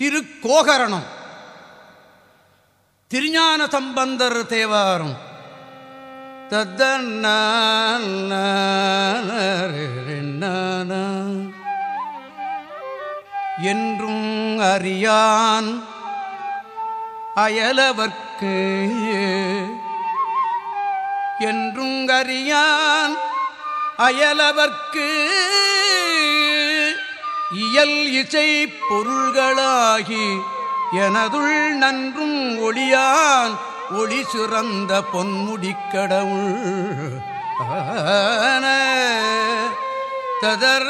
திருக்கோகரணம். திருஞான சம்பந்தர் தேவாரம். தத்தன்ன என்றும் அறியான் அயலவர்க்கு என்றும் அறியான் அயலவர்க்கு இயல் இசை பொருள்களாகி எனதுள் நன்றும் ஒளியான் ஒளி சிறந்த பொன்முடிக்கடவுள் ஆன ததர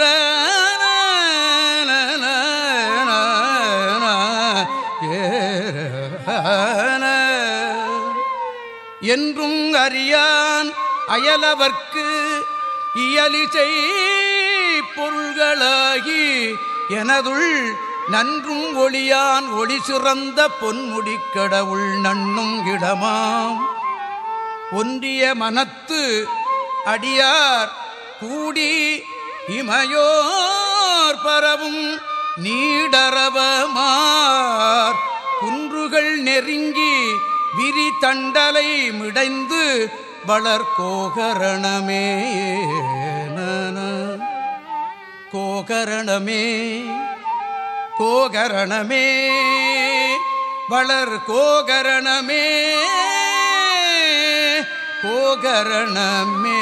என்றும் அறியான் அயலவர்க்கு இயலிசை பொருள்களாகி எனதுள் நன்றும் ஒளியான் ஒளி சிறந்த பொன்முடிக் கடவுள் நண்ணும் இடமாம். ஒன்றிய மனத்து அடியார் கூடி இமையோர் பரவும் நீடரவமார். குன்றுகள் நெருங்கி விரி தண்டலை மிடைந்து வளர் கோகரணமே கோகரணமே வளர் கோகரணமே கோகரணமே.